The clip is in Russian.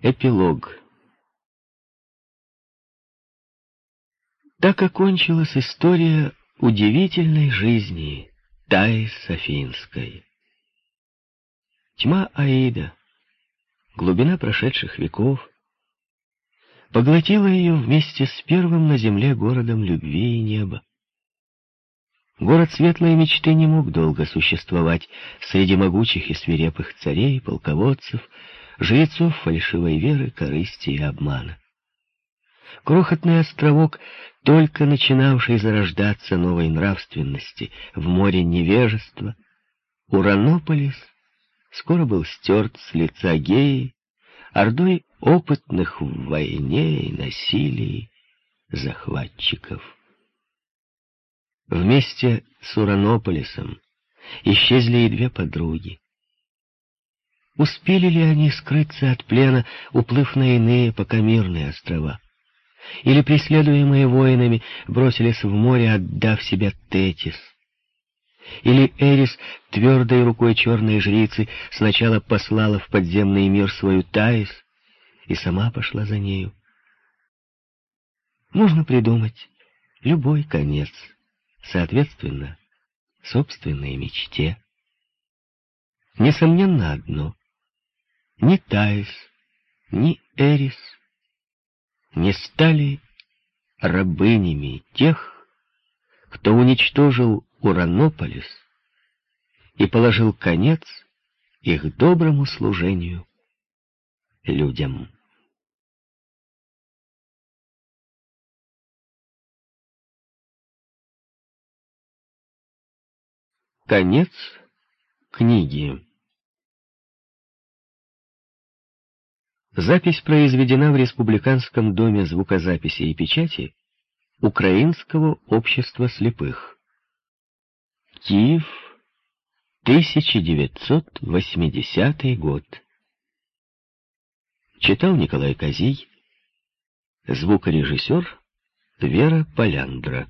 Эпилог. Так окончилась история удивительной жизни Таи Софинской. Тьма Аида, глубина прошедших веков, поглотила ее вместе с первым на земле городом любви и неба. Город светлой мечты не мог долго существовать среди могучих и свирепых царей, полководцев, жрецов фальшивой веры, корысти и обмана. Крохотный островок, только начинавший зарождаться новой нравственности в море невежества, Уранополис, скоро был стерт с лица геи, ордой опытных в войне и насилии захватчиков. Вместе с Уранополисом исчезли и две подруги. Успели ли они скрыться от плена, уплыв на иные, пока мирные острова? Или, преследуемые воинами, бросились в море, отдав себя Тетис? Или Эрис твердой рукой черной жрицы сначала послала в подземный мир свою Таис и сама пошла за нею? Можно придумать любой конец, соответственно, собственной мечте. Несомненно одно ни Таис, ни Эрис не стали рабынями тех, кто уничтожил Уранополис и положил конец их доброму служению людям. Конец книги Запись произведена в Республиканском доме звукозаписи и печати Украинского общества слепых. Киев, 1980 год. Читал Николай Козий, звукорежиссер Вера Поляндра.